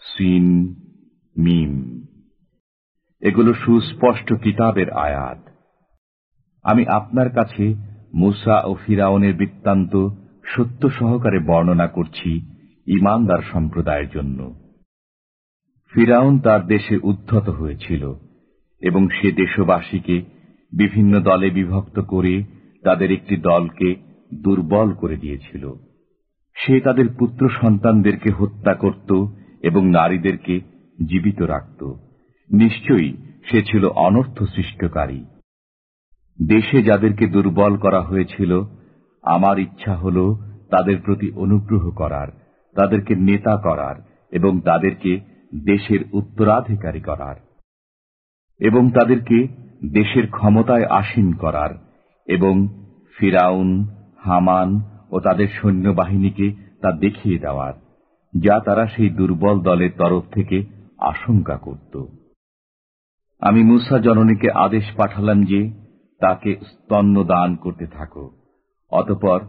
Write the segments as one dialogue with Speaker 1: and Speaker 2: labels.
Speaker 1: Scene, মিম। এগুলো সুস্পষ্ট কিতাবের আয়াত। আমি আপনার কাছে মুসা ও ফিরাউনের বৃত্তান্ত সত্য সহকারে বর্ণনা করছি ইমানদার সম্প্রদায়ের জন্য। ফিরাউন তার দেশে উদ্ধত হয়েছিল এবং সে দেশবাসীকে বিভিন্ন দলে বিভক্ত করে তাদের একটি দলকে দুর্বল করে দিয়েছিল। সে তাদের পুত্র সন্তানদেরকে হত্যা করত এবং নারীদেরকে জীবিত রাখত। নিশ্চয়ই সে ছিল অনর্থ সৃষ্টকারী। দেশে যাদেরকে দুর্বল করা হয়েছিল, আমার ইচ্ছা হল তাদের প্রতি অনুগ্রহ করার, তাদেরকে নেতা করার এবং তাদেরকে দেশের উত্তরাধিকারী করার এবং তাদেরকে দেশের ক্ষমতায় আসীন করার এবং ফিরাউন, হামান ও তাদের সৈন্যবাহিনীকে তা দেখিয়ে দেওয়ার, যা তারা সেই দুর্বল দলের তরফ থেকে আশঙ্কা করত। আমি মুসা জননীকে আদেশ পাঠালাম যে তাকে স্তন্য দান করতে থাকো। অতপর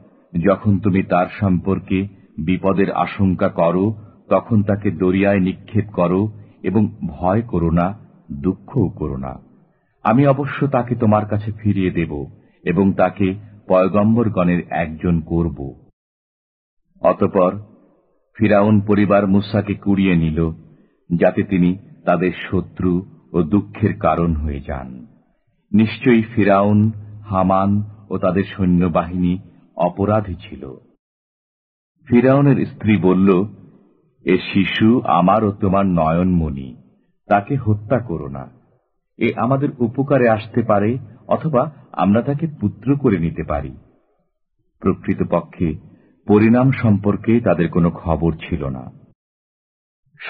Speaker 1: যখন তুমি তার সম্পর্কে বিপদের আশঙ্কা করো, তখন তাকে দরিয়ায় নিক্ষেপ করো এবং ভয় করো না, দুঃখও করো না। আমি অবশ্য তাকে তোমার কাছে ফিরিয়ে দেব এবং তাকে পয়গম্বরগণের একজন করব। অতপর ফিরাউন পরিবার মুসাকে কুড়িয়ে নিল, যাতে তিনি তাদের শত্রু ও দুঃখের কারণ হয়ে যান। নিশ্চয়ই ফিরাউন, হামান ও তাদের সৈন্যবাহিনী অপরাধী ছিল। ফিরাউনের স্ত্রী বলল, এ শিশু আমার ও তোমার নয়নমণি, তাকে হত্যা করো না। এ আমাদের উপকারে আসতে পারে অথবা আমরা তাকে পুত্র করে নিতে পারি। প্রকৃতপক্ষে পরিণাম সম্পর্কে তাদের কোনো খবর ছিল না।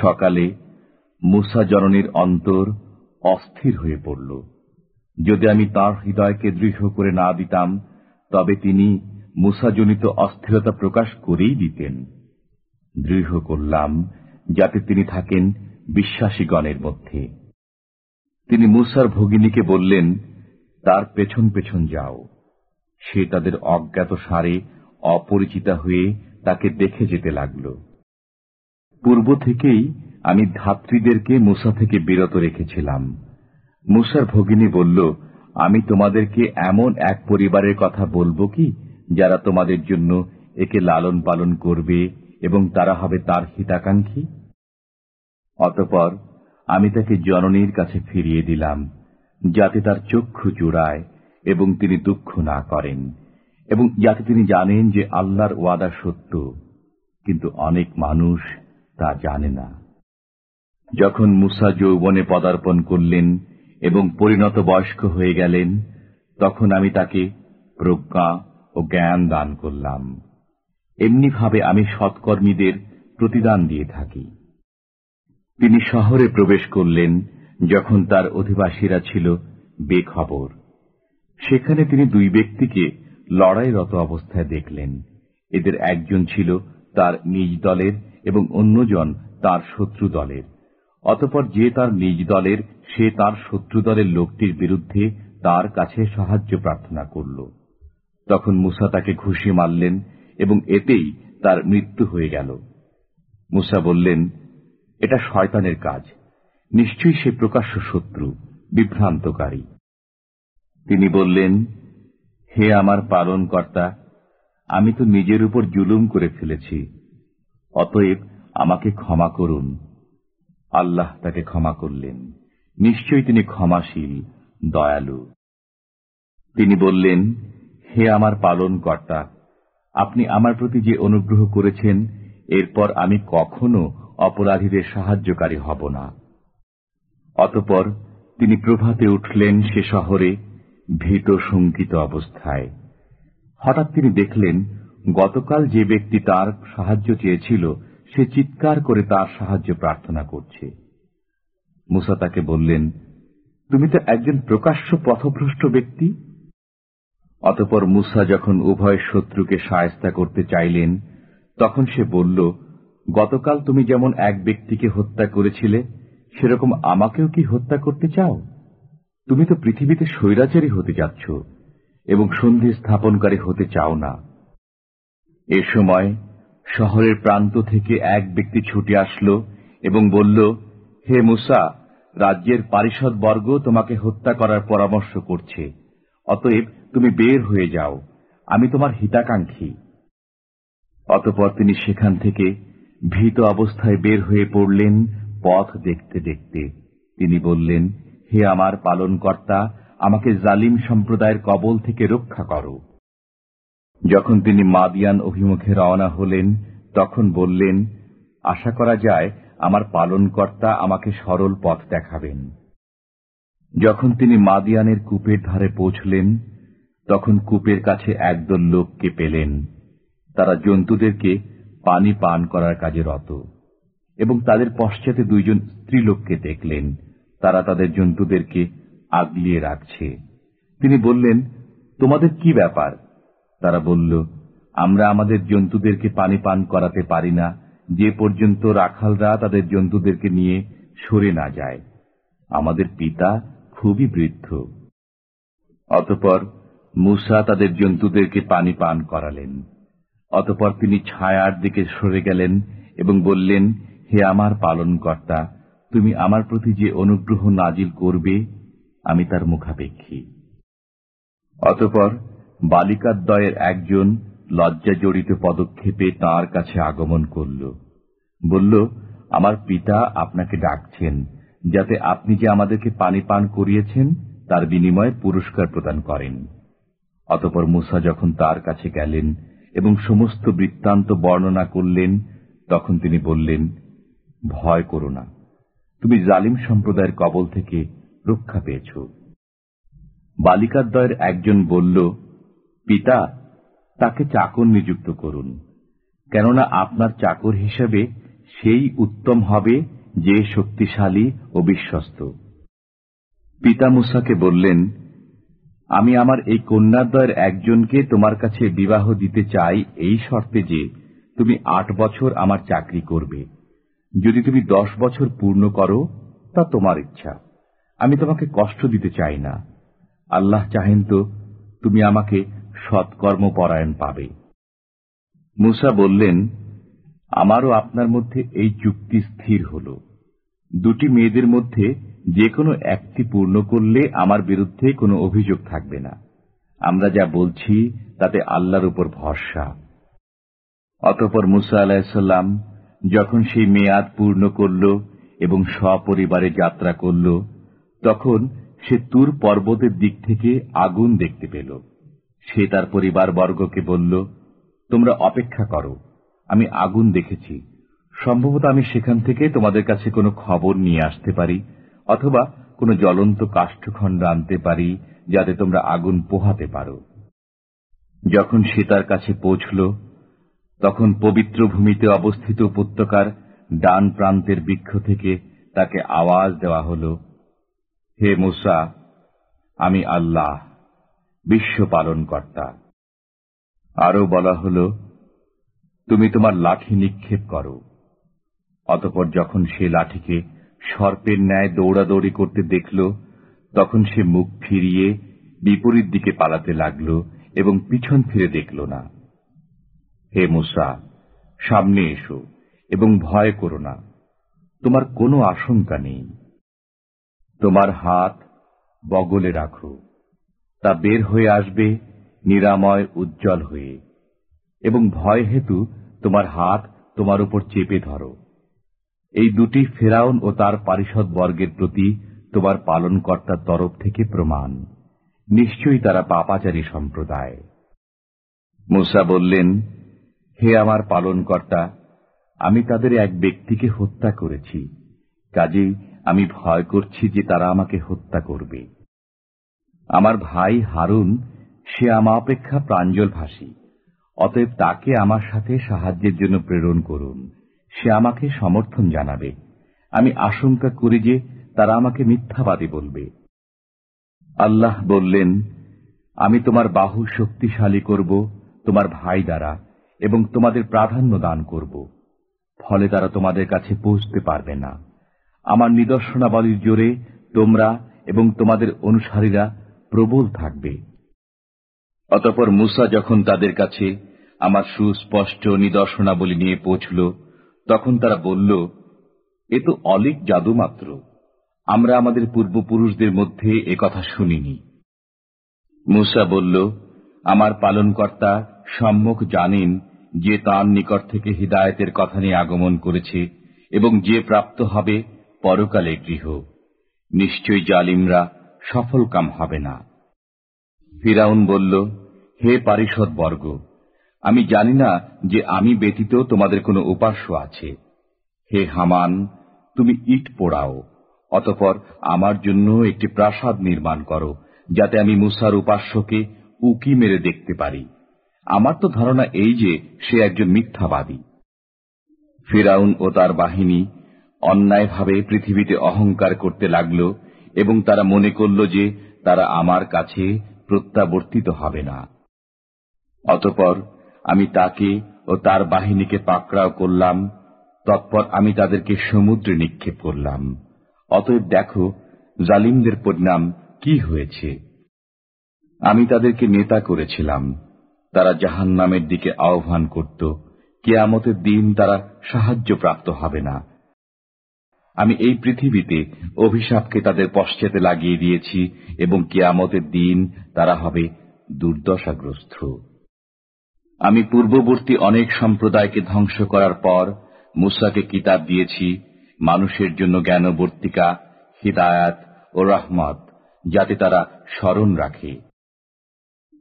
Speaker 1: সকালে মুসা জননীর অন্তর অস্থির হয়ে পড়ল। যদি আমি তার হৃদয়কে দৃঢ় করে না দিতাম, তবে তিনি মুসাজনিত অস্থিরতা প্রকাশ করেই দিতেন। দৃঢ় করলাম যাতে তিনি থাকেন বিশ্বাসীগণের মধ্যে। তিনি মুসার ভগিনীকে বললেন তার পেছন পেছন যাও। সে তাদের অজ্ঞাত সারে অপরিচিতা হয়ে তাকে দেখে যেতে লাগল। পূর্ব থেকেই আমি ধাত্রীদেরকে মুসা থেকে বিরত রেখেছিলাম। মুসার ভগিনী বলল, আমি তোমাদেরকে এমন এক পরিবারের কথা বলব কি, যারা তোমাদের জন্য একে লালন পালন করবে এবং তারা হবে তার হিতাকাঙ্ক্ষী? অতপর আমি তাকে জননীর কাছে ফিরিয়ে দিলাম। যাতে তার চক্ষু জোড়ায় এবং তিনি দুঃখ না করেন, এবং যাতে তিনি জানেন যে আল্লাহর ওয়াদা সত্য, কিন্তু অনেক মানুষ তা জানে না। যখন মুসা যৌবনে পদার্পণ করলেন এবং পরিণত বয়স্ক হয়ে গেলেন, তখন আমি তাকে প্রজ্ঞা ও জ্ঞান দান করলাম। এমনিভাবে আমি সৎকর্মীদের প্রতিদান দিয়ে থাকি। তিনি শহরে প্রবেশ করলেন যখন তার অধিবাসীরা ছিল বেখবর। সেখানে তিনি দুই ব্যক্তিকে লড়াইরত অবস্থায় দেখলেন। এদের একজন ছিল তার নিজ দলের এবং অন্যজন তার শত্রু দলের। অতপর যে তার নিজ দলের, সে তার শত্রু দলের লোকটির বিরুদ্ধে তার কাছে সাহায্য প্রার্থনা করল। তখন মুসা তাকে ঘুষি মারলেন এবং এতেই তার মৃত্যু হয়ে গেল। মুসা বললেন, এটা শয়তানের কাজ। নিশ্চয়ই সে প্রকাশ্য শত্রু, বিভ্রান্তকারী। তিনি বললেন, হে আমার পালন কর্তা আমি তো নিজের উপর জুলুম করে ফেলেছি, অতএব আমাকে ক্ষমা করুন। আল্লাহ তাকে ক্ষমা করলেন। নিশ্চয়ই তিনি ক্ষমাশীল, দয়ালু। তিনি বললেন, হে আমার পালন কর্তা আপনি আমার প্রতি যে অনুগ্রহ করেছেন, এরপর আমি কখনো অপরাধীদের সাহায্যকারী হব না। অতপর তিনি প্রভাতে উঠলেন সে শহরে ভীত শঙ্কিত অবস্থায়। হঠাৎ তিনি দেখলেন, গতকাল যে ব্যক্তি তার সাহায্য চেয়েছিল, সে চিৎকার করে তার সাহায্য প্রার্থনা করছে। মুসা তাকে বললেন, তুমি তো একজন প্রকাশ্য পথভ্রষ্ট ব্যক্তি? অতপর মুসা যখন উভয় শত্রুকে সায়স্তা করতে চাইলেন, তখন সে বলল, গতকাল তুমি যেমন এক ব্যক্তিকে হত্যা করেছিলে সেরকম আমাকেও কি হত্যা করতে চাও? তুমি তো পৃথিবীতে স্বৈরাচারী হতে যাচ্ছ এবং সন্ধি স্থাপনকারী হতে চাও না। এ সময় শহরের প্রান্ত থেকে এক ব্যক্তি ছুটে আসলো এবং বলল, হে মুসা, রাজ্যের পারিষদ বর্গ তোমাকে হত্যা করার পরামর্শ করছে। অতএব তুমি বের হয়ে যাও। আমি তোমার হিতাকাঙ্ক্ষী। অতপর তিনি সেখান থেকে ভীত অবস্থায় বের হয়ে পড়লেন পথ দেখতে দেখতে তিনি বললেন, হে আমার পালনকর্তা, আমাকে জালিম সম্প্রদায়ের কবল থেকে রক্ষা করো। যখন তিনি মাদিয়ান অভিমুখে রওনা হলেন, তখন বললেন, আশা করা যায় আমার পালনকর্তা আমাকে সরল পথ দেখাবেন। যখন তিনি মাদিয়ানের কূপের ধারে পৌঁছলেন, তখন কূপের কাছে একদল লোককে পেলেন। তারা জন্তুদেরকে পানি পান করার কাজে রত। এবং তাদের পশ্চাতে দুইজন স্ত্রীলোককে দেখলেন। তারা তাদের জন্তুদেরকে আগলিয়ে রাখছে। তিনি বললেন, তোমাদের কি ব্যাপার? তারা বলল, আমরা আমাদের জন্তুদেরকে পানি পান করাতে পারি না। যে পর্যন্ত রাখালরা তাদের জন্তুদেরকে নিয়ে সরে না যায়, আমাদের পিতা খুবই বৃদ্ধ। অতপর মুসা তাদের জন্তুদেরকে পানি পান করালেন। অতপর তিনি ছায়ার দিকে সরে গেলেন এবং বললেন হে আমার পালনকর্তা, তুমি আমার প্রতি যে অনুগ্রহ নাজিল করবে, আমি তার মুখাপেক্ষী। অতপর বালিকাদ্বয়ের একজন লজ্জা জড়িত পদক্ষেপে তার কাছে আগমন করল। বলল, আমার পিতা আপনাকে ডাকছেন, যাতে আপনি যে আমাদেরকে পানি পান করিয়েছেন, তার বিনিময়ে পুরস্কার প্রদান করেন। অতপর মুসা যখন তার কাছে গেলেন এবং সমস্ত বৃত্তান্ত বর্ণনা করলেন, তখন তিনি বললেন ভয় করো না। তুমি জালিম সম্প্রদায়ের কবল থেকে রক্ষা পেয়েছ। বালিকাদ্বয়ের একজন বলল, পিতা, তাকে চাকর নিযুক্ত করুন। কেননা আপনার চাকর হিসেবে সেই উত্তম হবে যে শক্তিশালী ও বিশ্বস্ত। পিতা মুসাকে বললেন, আমি আমার এই কন্যাদ্বয়ের একজনকে তোমার কাছে বিবাহ দিতে চাই এই শর্তে যে তুমি আট বছর আমার চাকরি করবে। যদি তুমি দশ বছর পূর্ণ করো, তা তোমার ইচ্ছা। আমি তোমাকে কষ্ট দিতে চাই না। আল্লাহ চাহেন তো তুমি আমাকে সৎকর্মপরায়ণ পাবে। মুসা বললেন, আমারও আপনার মধ্যে এই চুক্তি স্থির হল। দুটি মেয়েদের মধ্যে যে কোনো একটি পূর্ণ করলে আমার বিরুদ্ধে কোনো অভিযোগ থাকবে না। আমরা যা বলছি, তাতে আল্লাহর উপর ভরসা। অতপর মুসা আলাহিসাল্লাম যখন সেই মেয়াদ পূর্ণ করল এবং সপরিবারে যাত্রা করল, তখন সে তুর পর্বতের দিক থেকে আগুন দেখতে পেল। সে তার পরিবার বর্গকে বলল, তোমরা অপেক্ষা করো, আমি আগুন দেখেছি। সম্ভবত আমি সেখান থেকে তোমাদের কাছে কোনো খবর নিয়ে আসতে পারি, অথবা কোনো জ্বলন্ত কাষ্ঠখণ্ড আনতে পারি, যাতে তোমরা আগুন পোহাতে পারো। যখন সে তার কাছে পৌঁছল তখন পবিত্র ভূমিতে অবস্থিত উপত্যকার ডান প্রান্তের বৃক্ষ থেকে তাকে আওয়াজ দেওয়া হল, হে মুসা, আমি আল্লাহ, বিশ্ব পালন কর্তা আরও বলা হল, তুমি তোমার লাঠি নিক্ষেপ করো। অতপর যখন সে লাঠিকে সর্পের ন্যায় দৌড়াদৌড়ি করতে দেখল, তখন সে মুখ ফিরিয়ে বিপরীত দিকে পালাতে লাগল এবং পিছন ফিরে দেখল না। হে মুসা, সামনে এসো এবং ভয় করো না। তোমার কোনো আশঙ্কা নেই। তোমার হাত বগলে রাখো। তা বের হয়ে আসবে নিরাময় উজ্জ্বল হয়ে এবং ভয় হেতু তোমার হাত তোমার উপর চেপে ধরো। এই দুটি ফেরাউন ও তার পারিষদ বর্গের প্রতি তোমার পালনকর্তার তরফ থেকে প্রমাণ। নিশ্চয়ই তারা পাপাচারী সম্প্রদায়। মুসা বললেন হে আমার পালনকর্তা, আমি তাদের এক ব্যক্তিকে হত্যা করেছি। কাজেই আমি ভয় করছি যে তারা আমাকে হত্যা করবে। আমার ভাই হারুন, সে আমা অপেক্ষা প্রাঞ্জল ভাসী অতএব তাকে আমার সাথে সাহায্যের জন্য প্রেরণ করুন। সে আমাকে সমর্থন জানাবে। আমি আশঙ্কা করি যে তারা আমাকে মিথ্যাবাদী বলবে। আল্লাহ বললেন, আমি তোমার বাহু শক্তিশালী করব, তোমার ভাই দ্বারা। এবং তোমাদের প্রাধান্য দান করব। ফলে তারা তোমাদের কাছে পৌঁছতে পারবে না। আমার নিদর্শনাবলীর জোরে তোমরা এবং তোমাদের অনুসারীরা প্রবল থাকবে। অতপর মুসা যখন তাদের কাছে আমার সুস্পষ্ট নিদর্শনাবলী নিয়ে পৌঁছল, তখন তারা বলল, এ তো অলিক জাদু মাত্র। আমরা আমাদের পূর্বপুরুষদের মধ্যে এ কথা শুনিনি। মুসা বলল, আমার পালনকর্তা সম্মুখ জানেন যে তার নিকট থেকে হৃদায়তের কথা নিয়ে আগমন করেছে এবং যে প্রাপ্ত হবে পরকালে গৃহ। নিশ্চয় জালিমরা সফল কাম হবে না। ফিরাউন বলল, হে পারিষদ বর্গ আমি জানি না যে আমি ব্যতীত তোমাদের কোনো উপাস্য আছে। হে হামান, তুমি ইট পোড়াও, অতপর আমার জন্য একটি প্রাসাদ নির্মাণ করো, যাতে আমি মুসার উপাস্যকে উকি মেরে দেখতে পারি। আমার তো ধারণা এই যে সে একজন মিথ্যাবাদী। ফিরাউন ও তার বাহিনী অন্যায়ভাবে পৃথিবীতে অহংকার করতে লাগল এবং তারা মনে করল যে তারা আমার কাছে প্রত্যাবর্তিত হবে না। অতপর আমি তাকে ও তার বাহিনীকে পাকড়াও করলাম, তৎপর আমি তাদেরকে সমুদ্রে নিক্ষেপ করলাম। অতএব দেখো, জালিমদের পরিণাম কি হয়েছে। আমি তাদেরকে নেতা করেছিলাম। তারা জাহান নামের দিকে আহ্বান করত, কেয়ামতের দিন তারা সাহায্য প্রাপ্ত হবে না। আমি এই পৃথিবীতে অভিশাপকে তাদের পশ্চাতে লাগিয়ে দিয়েছি এবং কেয়ামতের দিন তারা হবে দুর্দশাগ্রস্ত। আমি পূর্ববর্তী অনেক সম্প্রদায়কে ধ্বংস করার পর মুসাকে কিতাব দিয়েছি, মানুষের জন্য জ্ঞানবর্তিকা, হিদায়াত ও রহমত, যাতে তারা স্মরণ রাখে।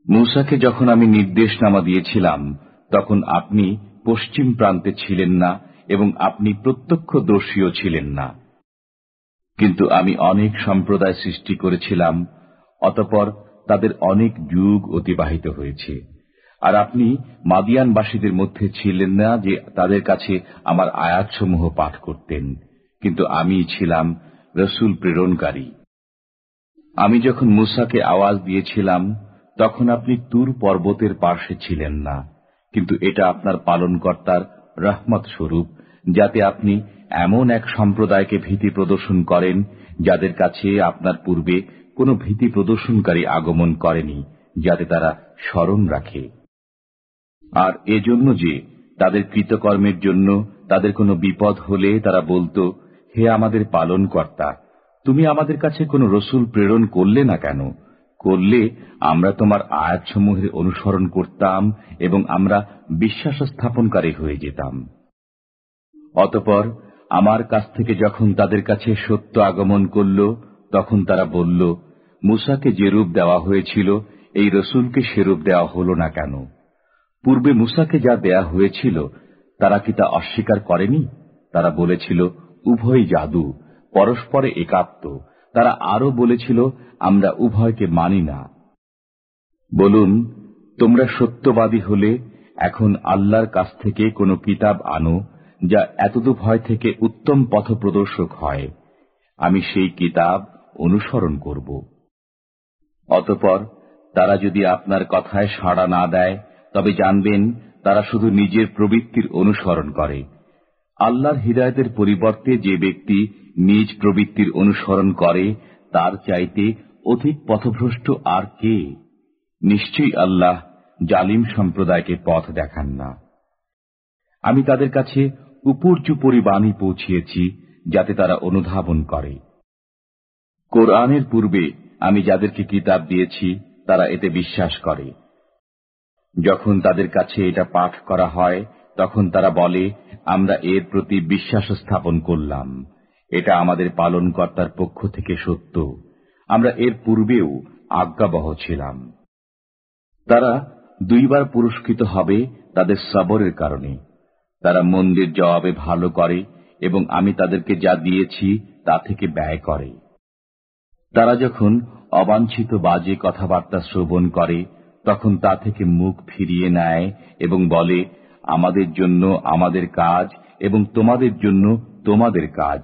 Speaker 1: মুসাকে যখন আমি নির্দেশনামা দিয়েছিলাম, তখন আপনি পশ্চিম প্রান্তে ছিলেন না এবং আপনি প্রত্যক্ষদর্শীও ছিলেন না। কিন্তু আমি অনেক সম্প্রদায় সৃষ্টি করেছিলাম, অতপর তাদের অনেক যুগ অতিবাহিত হয়েছে। আর আপনি মাদিয়ানবাসীদের মধ্যে ছিলেন না যে তাদের কাছে আমার আয়াতসমূহ পাঠ করতেন, কিন্তু আমি ছিলাম রসুল প্রেরণকারী। আমি যখন মুসাকে আওয়াজ দিয়েছিলাম তখন আপনি তুর পর্বতের পার্শ্বে ছিলেন না, কিন্তু এটা আপনার পালনকর্তার রহমত স্বরূপ, যাতে আপনি এমন এক সম্প্রদায়কে ভীতি প্রদর্শন করেন, যাদের কাছে আপনার পূর্বে কোনো ভীতি প্রদর্শনকারী আগমন করেনি, যাতে তারা স্মরণ রাখে। আর এজন্য যে তাদের কৃতকর্মের জন্য তাদের কোনো বিপদ হলে তারা বলতো, হে আমাদের পালন কর্তা তুমি আমাদের কাছে কোনো রসুল প্রেরণ করলে না কেন? করলে আমরা তোমার আয়াতসমূহের অনুসরণ করতাম এবং আমরা বিশ্বাস স্থাপনকারী হয়ে যেতাম। অতপর আমার কাছ থেকে যখন তাদের কাছে সত্য আগমন করল, তখন তারা বলল, মুসাকে যে রূপ দেওয়া হয়েছিল, এই রসুলকে সেরূপ দেওয়া হল না কেন? পূর্বে মুসাকে যা দেয়া হয়েছিল, তারা কি তা অস্বীকার করেনি? তারা বলেছিল উভয় জাদু, পরস্পরে একাত্ম। তারা আরও বলেছিল, আমরা উভয়কে মানি না। বলুন, তোমরা সত্যবাদী হলে এখন আল্লাহর কাছ থেকে কোনো কিতাব আনো যা এতদু ভয় থেকে উত্তম পথ প্রদর্শক হয়। আমি সেই কিতাব অনুসরণ করব। অতপর তারা যদি আপনার কথায় সাড়া না দেয়, তবে জানবেন তারা শুধু নিজের প্রবৃত্তির অনুসরণ করে। আল্লাহর হৃদায়তের পরিবর্তে যে ব্যক্তি নিজ প্রবৃত্তির অনুসরণ করে, তার চাইতে অধিক পথভ্রষ্ট আর কে? নিশ্চয়ই আল্লাহ জালিম সম্প্রদায়কে পথ দেখান না। আমি তাদের কাছে উপর্যুপরি বাণী পৌঁছিয়েছি, যাতে তারা অনুধাবন করে। কোরআনের পূর্বে আমি যাদেরকে কিতাব দিয়েছি, তারা এতে বিশ্বাস করে। যখন তাদের কাছে এটা পাঠ করা হয় তখন তারা বলে, আমরা এর প্রতি বিশ্বাস স্থাপন করলাম। এটা আমাদের পালনকর্তার পক্ষ থেকে সত্য। আমরা এর পূর্বেও আজ্ঞাবহ ছিলাম। তারা দুইবার পুরস্কৃত হবে তাদের সবরের কারণে। তারা মন্দির জবাবে ভালো করে এবং আমি তাদেরকে যা দিয়েছি তা থেকে ব্যয় করে। তারা যখন অবাঞ্ছিত বাজে কথাবার্তা শ্রবণ করে, তখন তা থেকে মুখ ফিরিয়ে নেয় এবং বলে আমাদের জন্য আমাদের কাজ এবং তোমাদের জন্য তোমাদের কাজ।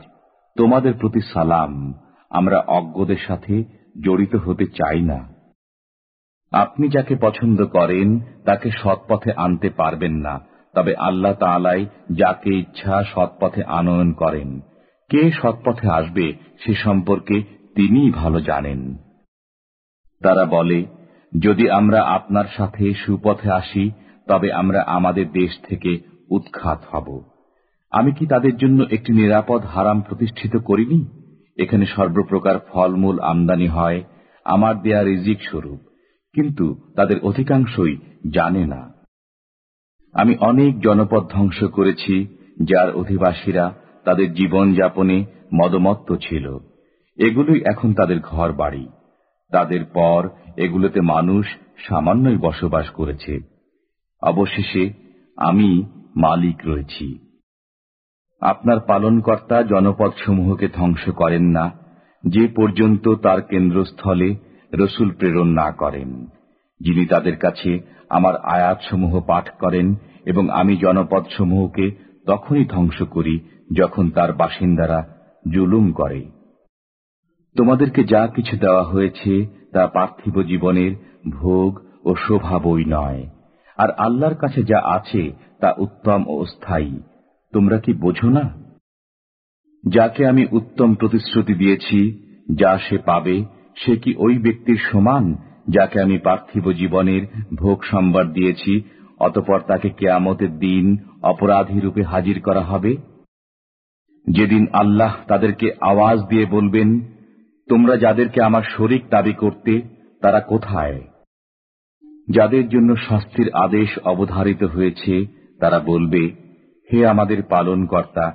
Speaker 1: তোমাদের প্রতি সালাম। আমরা অজ্ঞদের সাথে জড়িত হতে চাই না। আপনি যাকে পছন্দ করেন, তাকে সৎপথে আনতে পারবেন না। তবে আল্লাহ তালাই যাকে ইচ্ছা সৎপথে আনয়ন করেন। কে সৎপথে আসবে সে সম্পর্কে তিনিই ভালো জানেন। তারা বলে, যদি আমরা আপনার সাথে সুপথে আসি তবে আমরা আমাদের দেশ থেকে উৎখাত হব। আমি কি তাদের জন্য একটি নিরাপদ হারাম প্রতিষ্ঠিত করিনি? এখানে সর্বপ্রকার ফলমূল আমদানি হয়, আমার দেয়া রিজিক স্বরূপ, কিন্তু তাদের অধিকাংশই জানে না। আমি অনেক জনপদ ধ্বংস করেছি, যার অধিবাসীরা তাদের জীবন যাপনে মদমত্ত ছিল। এগুলোই এখন তাদের ঘর বাড়ি তাদের পর এগুলোতে মানুষ সামান্যই বসবাস করেছে। অবশেষে আমি মালিক রয়েছি। আপনার পালনকর্তা জনপদসমূহকে ধ্বংস করেন না, যে পর্যন্ত তার কেন্দ্রস্থলে রসুল প্রেরণ না করেন। যিনি তাদের কাছে আমার আয়াতসমূহ পাঠ করেন এবং আমি জনপদসমূহকে তখনই ধ্বংস করি যখন তার বাসিন্দারা জুলুম করে। তোমাদেরকে যা কিছু দেওয়া হয়েছে তা পার্থিব জীবনের ভোগ ও শোভা বই নয়। আর আল্লাহর কাছে যা আছে তা উত্তম ও স্থায়ী। তোমরা কি বোঝো না? যাকে আমি উত্তম প্রতিশ্রুতি দিয়েছি, যা সে পাবে, সে কি ওই ব্যক্তির সমান, যাকে আমি পার্থিব জীবনের ভোগ সম্বার দিয়েছি, অতপর তাকে কেয়ামতের দিন অপরাধী রূপে হাজির করা হবে? যেদিন আল্লাহ তাদেরকে আওয়াজ দিয়ে বলবেন, তোমরা যাদেরকে আমার শরিক দাবি করতে, তারা কোথায়? যাদের জন্য শাস্তির আদেশ অবধারিত হয়েছে, তারা বলবে, হে আমাদের পালন কর্তা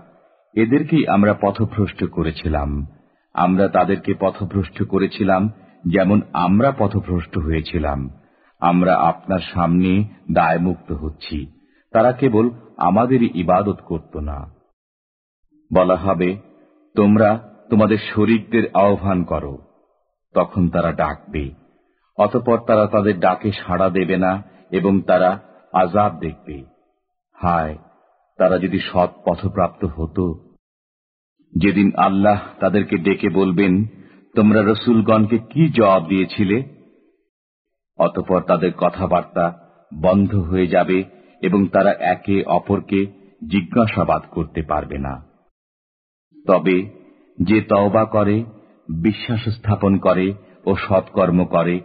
Speaker 1: এদেরকেই আমরা পথভ্রষ্ট করেছিলাম। আমরা তাদেরকে পথভ্রষ্ট করেছিলাম যেমন আমরা পথভ্রষ্ট হয়েছিলাম। আমরা আপনার সামনে দায়মুক্ত হচ্ছি। তারা কেবল আমাদেরই ইবাদত করত না। বলা হবে, তোমরা তোমাদের শরিকদের আহ্বান করো। তখন তারা ডাকবে অতপর তারা তাদের ডাকে সাড়া দেবে না এবং তারা আজাব দেখবে। হায়, তারা যদি সৎ পথপ্রাপ্ত হতো। যেদিন আল্লাহ তাদেরকে ডেকে বলবেন, তোমরা রসুলগণকে কি জবাব দিয়েছিলে? অতপর তাদের কথাবার্তা বন্ধ হয়ে যাবে এবং তারা একে অপরকে জিজ্ঞাসাবাদ করতে পারবে না। তবে যে তওবা করে, বিশ্বাস স্থাপন করে ও সৎকর্ম করে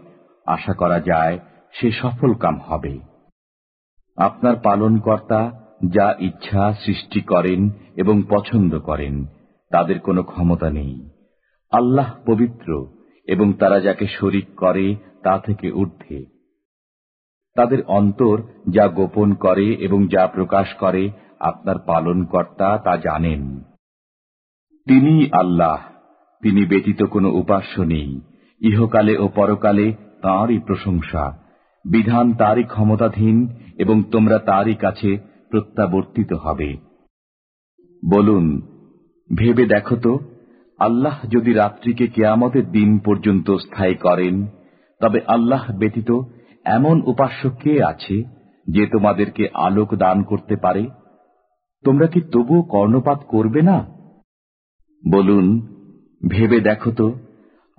Speaker 1: আশা করা যায় সে সফল কাম হবে। আপনার পালনকর্তা যা ইচ্ছা সৃষ্টি করেন এবং পছন্দ করেন, তাদের কোনো ক্ষমতা নেই। আল্লাহ পবিত্র এবং তারা যাকে শরিক করে তা থেকে ঊর্ধ্বে। তাদের অন্তর যা গোপন করে এবং যা প্রকাশ করে, আপনার পালনকর্তা তা জানেন। তিনি আল্লাহ, তিনি ব্যতীত কোনো উপাস্য নেই। ইহকালে ও পরকালে তাঁরই প্রশংসা। বিধান তারই ক্ষমতাধীন এবং তোমরা তারই কাছে প্রত্যাবর্তিত হবে। বলুন, ভেবে দেখো তো, আল্লাহ যদি রাত্রিকে কেয়ামতের দিন পর্যন্ত স্থায়ী করেন, তবে আল্লাহ ব্যতীত এমন উপাস্য কে আছে যে তোমাদেরকে আলোক দান করতে পারে? তোমরা কি তবুও কর্ণপাত করবে না? বলুন, ভেবে দেখো তো,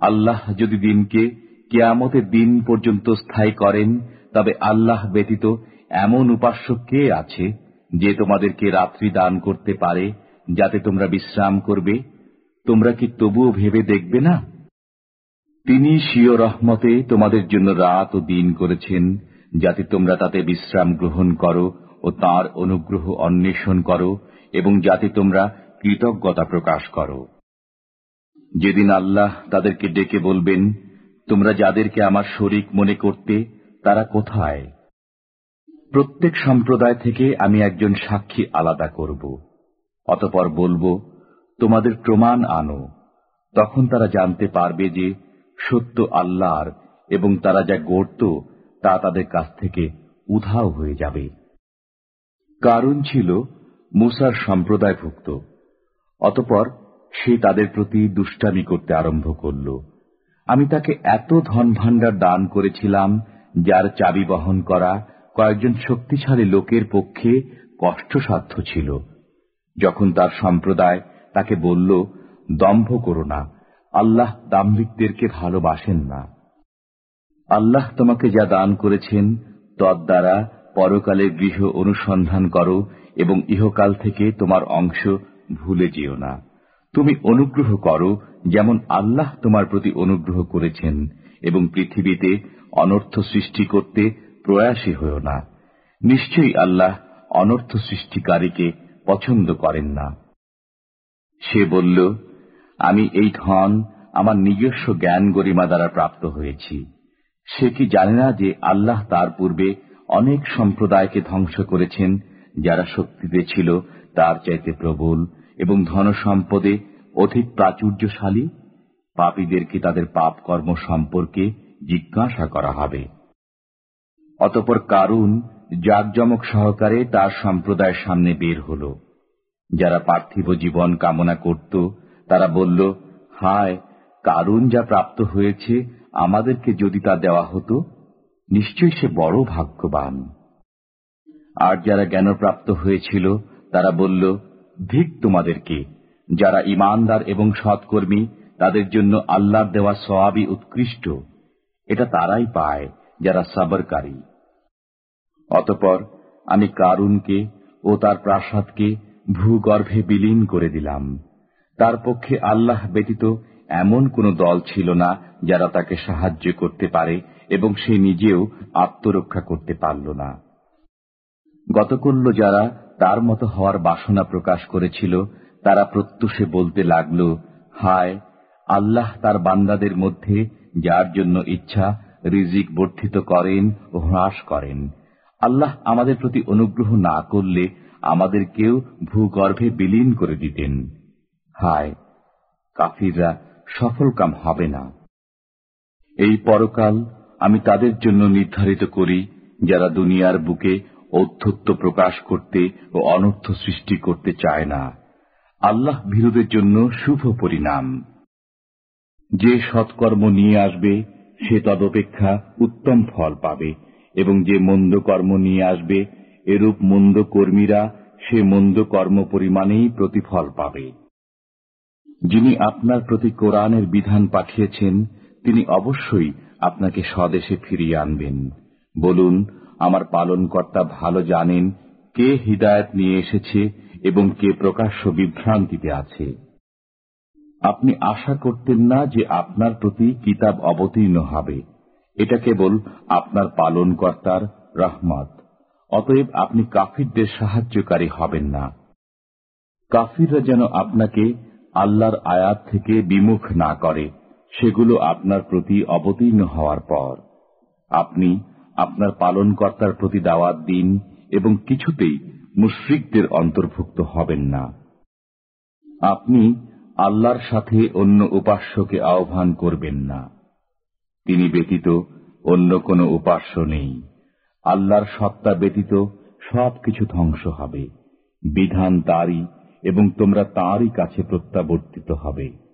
Speaker 1: আল্লাহ যদি দিনকে কেয়ামতের দিন পর্যন্ত স্থায়ী করেন, তবে আল্লাহ ব্যতীত এমন উপাস্য কে আছে যে তোমাদেরকে রাত্রি দান করতে পারে, যাতে তোমরা বিশ্রাম করবে? তোমরা কি তবুও ভেবে দেখবে না? তিনি স্বীয় রহমতে তোমাদের জন্য রাত ও দিন করেছেন, যাতে তোমরা তাতে বিশ্রাম গ্রহণ করো ও তার অনুগ্রহ অন্বেষণ করো এবং যাতে তোমরা কৃতজ্ঞতা প্রকাশ করো। যেদিন আল্লাহ তাদেরকে ডেকে বলবেন তোমরা যাদেরকে আমার শরিক মনে করতে, তারা কোথায়? প্রত্যেক সম্প্রদায় থেকে আমি একজন সাক্ষী আলাদা করব। অতপর বলব, তোমাদের প্রমাণ আনো। তখন তারা জানতে পারবে যে সত্য আল্লাহর এবং তারা যা গড়ত, তা তাদের কাছ থেকে উধাও হয়ে যাবে। কারণ ছিল মুসার সম্প্রদায়ভুক্ত। অতপর সে তাদের প্রতি দুষ্টামি করতে আরম্ভ করল। আমি তাকে এত ধন ভাণ্ডার দান করেছিলাম, যার চাবি বহন করা কয়েকজন শক্তিশালী লোকের পক্ষে কষ্টসাধ্য ছিল। যখন তার সম্প্রদায় তাকে বলল, দম্ভ করো না, আল্লাহ দাম্ভিকদেরকে ভালোবাসেন না। আল্লাহ তোমাকে যা দান করেছেন তদ্বারা পরকালে গৃহ অনুসন্ধান করো এবং ইহকাল থেকে তোমার অংশ ভুলে যেও না। তুমি অনুগ্রহ করো যেমন আল্লাহ তোমার প্রতি অনুগ্রহ করেছেন, এবং পৃথিবীতে অনর্থ সৃষ্টি করতে প্রয়াসী হও না। নিশ্চয়ই আল্লাহ অনর্থ সৃষ্টিকারীকে পছন্দ করেন না। সে বলল, আমি এই ধন আমার নিজস্ব জ্ঞান গরিমা দ্বারা প্রাপ্ত হয়েছি। সে কি জানে না যে আল্লাহ তার পূর্বে অনেক সম্প্রদায়কে ধ্বংস করেছেন, যারা শক্তিতে ছিল তার চাইতে প্রবল এবং ধন সম্পদে অধিক প্রাচুর্যশালী, পাপীদেরকে তাদের পাপ কর্ম সম্পর্কে জিজ্ঞাসা করা হবে। অতপর কারুন জাকজমক সহকারে তার সম্প্রদায়ের সামনে বের হল। যারা পার্থিব জীবন কামনা করত, তারা বলল, হায়, কারুন যা প্রাপ্ত হয়েছে, আমাদেরকে যদি তা দেওয়া হতো, নিশ্চয়ই সে বড় ভাগ্যবান। আর যারা জ্ঞানপ্রাপ্ত হয়েছিল, তারা বলল ধিক তোমাদেরকে, যারা ইমানদার এবং সৎকর্মী, তাদের জন্য আল্লাহর দেওয়া সওয়াবই উৎকৃষ্ট। এটা তারাই পায় যারা সাবরকারী। অতপর আমি কারুনকে ও তার প্রাসাদকে ভূগর্ভে বিলীন করে দিলাম। তার পক্ষে আল্লাহ ব্যতীত এমন কোন দল ছিল না যারা তাকে সাহায্য করতে পারে এবং সে নিজেও আত্মরক্ষা করতে পারল না। গতকল্য যারা তার মতো হওয়ার বাসনা প্রকাশ করেছিল, তারা প্রত্যুষে বলতে লাগল, হায়, আল্লাহ তার বান্দাদের মধ্যে যার জন্য ইচ্ছা, রিজিক বর্ধিত করেন ও হ্রাস করেন। আল্লাহ আমাদের প্রতি অনুগ্রহ না করলে আমাদেরকেও ভূগর্ভে বিলীন করে দিতেন। হায়, কাফিররা সফলকাম হবে না। এই পরকাল আমি তাদের জন্য নির্ধারিত করি, যারা দুনিয়ার বুকে অধ্যত্ব প্রকাশ করতে ও অনর্থ সৃষ্টি করতে চায় না। আল্লাহ ভীরুদের জন্য শুভ পরিণাম। যে সৎকর্ম নিয়ে আসবে, সে তদপেক্ষা উত্তম ফল পাবে, এবং যে মন্দ কর্ম নিয়ে আসবে, এরূপ মন্দ কর্মীরা সে মন্দ কর্ম পরিমাণেই প্রতিফল পাবে। যিনি আপনার প্রতি কোরআনের বিধান পাঠিয়েছেন, তিনি অবশ্যই আপনাকে স্বদেশে ফিরিয়ে আনবেন। বলুন আমার পালনকর্তা ভালো জানেন কে হৃদায়ত নিয়ে এসেছে এবং কে প্রকাশ্য বিভ্রান্তিতে আছে। আপনি আশা করতেন না যে আপনার প্রতি কিতাব অবতীর্ণ হবে। এটা কেবল আপনার পালনকর্তার রহমত। অতএব আপনি কাফিরদের সাহায্যকারী হবেন না। কাফিররা যেন আপনাকে আল্লাহর আয়াত থেকে বিমুখ না করে, সেগুলো আপনার প্রতি অবতীর্ণ হওয়ার পর। আপনি আপনার পালনকর্তার প্রতি দাওয়াত দিন এবং কিছুতেই মুশ্রিকদের অন্তর্ভুক্ত হবেন না। আপনি আল্লাহর সাথে অন্য উপাস্যকে আহ্বান করবেন না। তিনি ব্যতীত অন্য কোনো উপাস্য নেই। আল্লাহর সত্তা ব্যতীত সবকিছু ধ্বংস হবে। বিধান তারই এবং তোমরা তাঁরই কাছে প্রত্যাবর্তিত হবে।